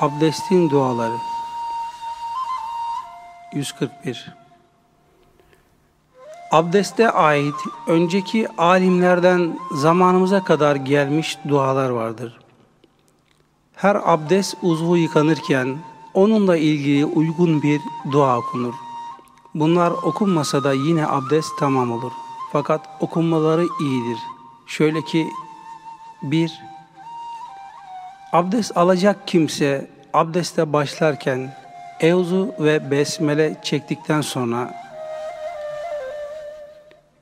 Abdestin duaları 141 Abdeste ait önceki alimlerden zamanımıza kadar gelmiş dualar vardır. Her abdest uzvu yıkanırken onunla ilgili uygun bir dua okunur. Bunlar okunmasa da yine abdest tamam olur. Fakat okunmaları iyidir. Şöyle ki bir Abdest alacak kimse abdeste başlarken Evzu ve Besmele çektikten sonra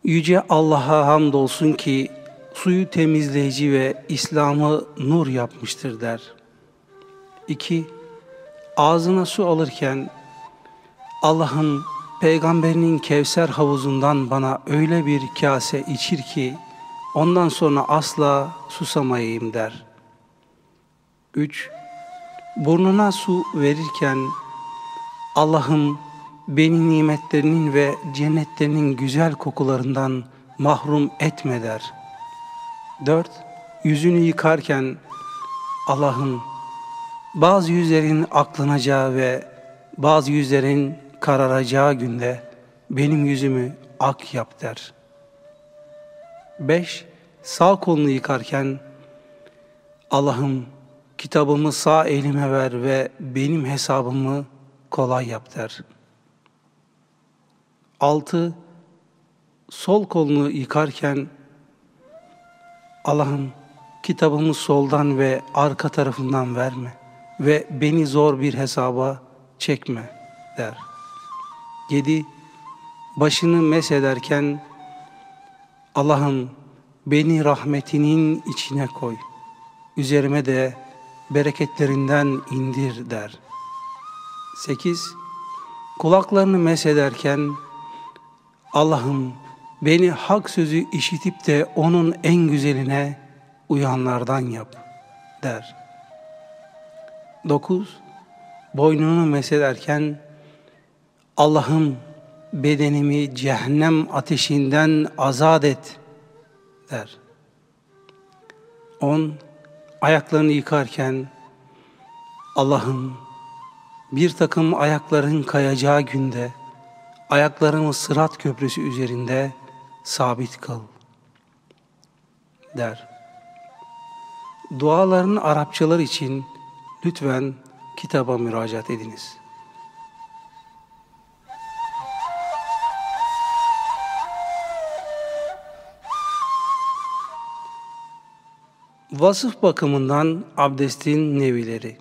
Yüce Allah'a hamdolsun ki suyu temizleyici ve İslam'ı nur yapmıştır der. 2. Ağzına su alırken Allah'ın peygamberinin Kevser havuzundan bana öyle bir kase içir ki ondan sonra asla susamayayım der. 3. Burnuna su verirken Allah'ım beni nimetlerinin ve cennetlerinin güzel kokularından mahrum etme der. 4. Yüzünü yıkarken Allah'ım bazı yüzlerin aklanacağı ve bazı yüzlerin kararacağı günde benim yüzümü ak yap der. 5. Sağ kolunu yıkarken Allah'ım kitabımı sağ elime ver ve benim hesabımı kolay yap der. 6. Sol kolunu yıkarken Allah'ım kitabımı soldan ve arka tarafından verme ve beni zor bir hesaba çekme der. 7. Başını mesederken Allah'ım beni rahmetinin içine koy. Üzerime de bereketlerinden indir der. 8. Kulaklarını mesederken Allah'ım beni hak sözü işitip de onun en güzeline uyanlardan yap der. 9. Boynunu mesederken Allah'ım bedenimi cehennem ateşinden azat et der. 10. Ayaklarını yıkarken Allah'ım bir takım ayakların kayacağı günde ayaklarımı sırat köprüsü üzerinde sabit kıl der. Duaların Arapçalar için lütfen kitaba müracaat ediniz. Vasıf bakımından abdestin nevileri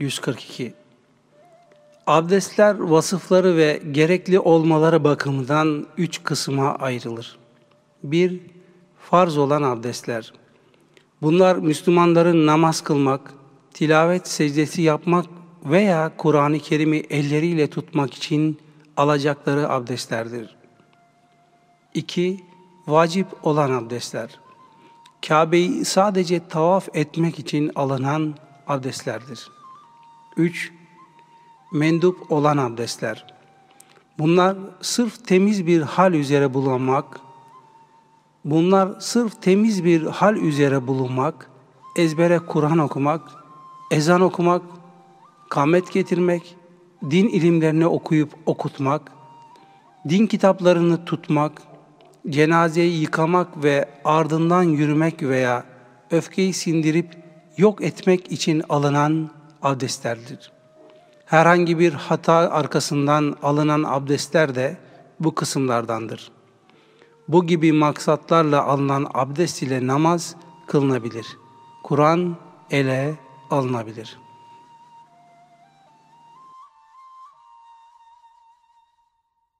142 Abdestler vasıfları ve gerekli olmaları bakımından üç kısma ayrılır. Bir, farz olan abdestler. Bunlar Müslümanların namaz kılmak, tilavet secdesi yapmak veya Kur'an-ı Kerim'i elleriyle tutmak için alacakları abdestlerdir. İki, vacip olan abdestler. Kabe'yi sadece tavaf etmek için alınan abdestlerdir. 3. Mendup olan abdestler. Bunlar sırf temiz bir hal üzere bulunmak, bunlar sırf temiz bir hal üzere bulunmak, ezbere Kur'an okumak, ezan okumak, kamet getirmek, din ilimlerini okuyup okutmak, din kitaplarını tutmak, cenazeyi yıkamak ve ardından yürümek veya öfkeyi sindirip yok etmek için alınan abdestlerdir. Herhangi bir hata arkasından alınan abdestler de bu kısımlardandır. Bu gibi maksatlarla alınan abdest ile namaz kılınabilir. Kur'an ele alınabilir.''